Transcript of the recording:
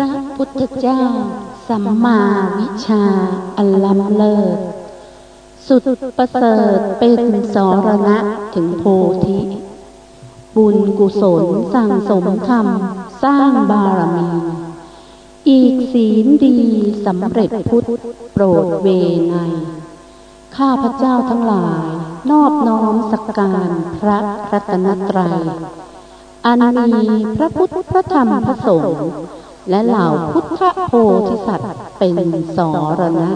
ระพุทธเจ้า สัมมาวิชาอันล้ำเลิศ สุดประเสริฐเป็นสรณะถึงโพธิ บุญกุศลสั่งสมธรรมสร้างบารมี อีกศีลดีสำเร็จพุทธโปรดเวไนข้าพระเจ้าทั้งหลายนอบน้อมสักการพระรัตนตรัย อันมีพระพุทธพระธรรมพระสงฆ์ และเหล่าพุทธโพธิสัตว์เป็นสรณะ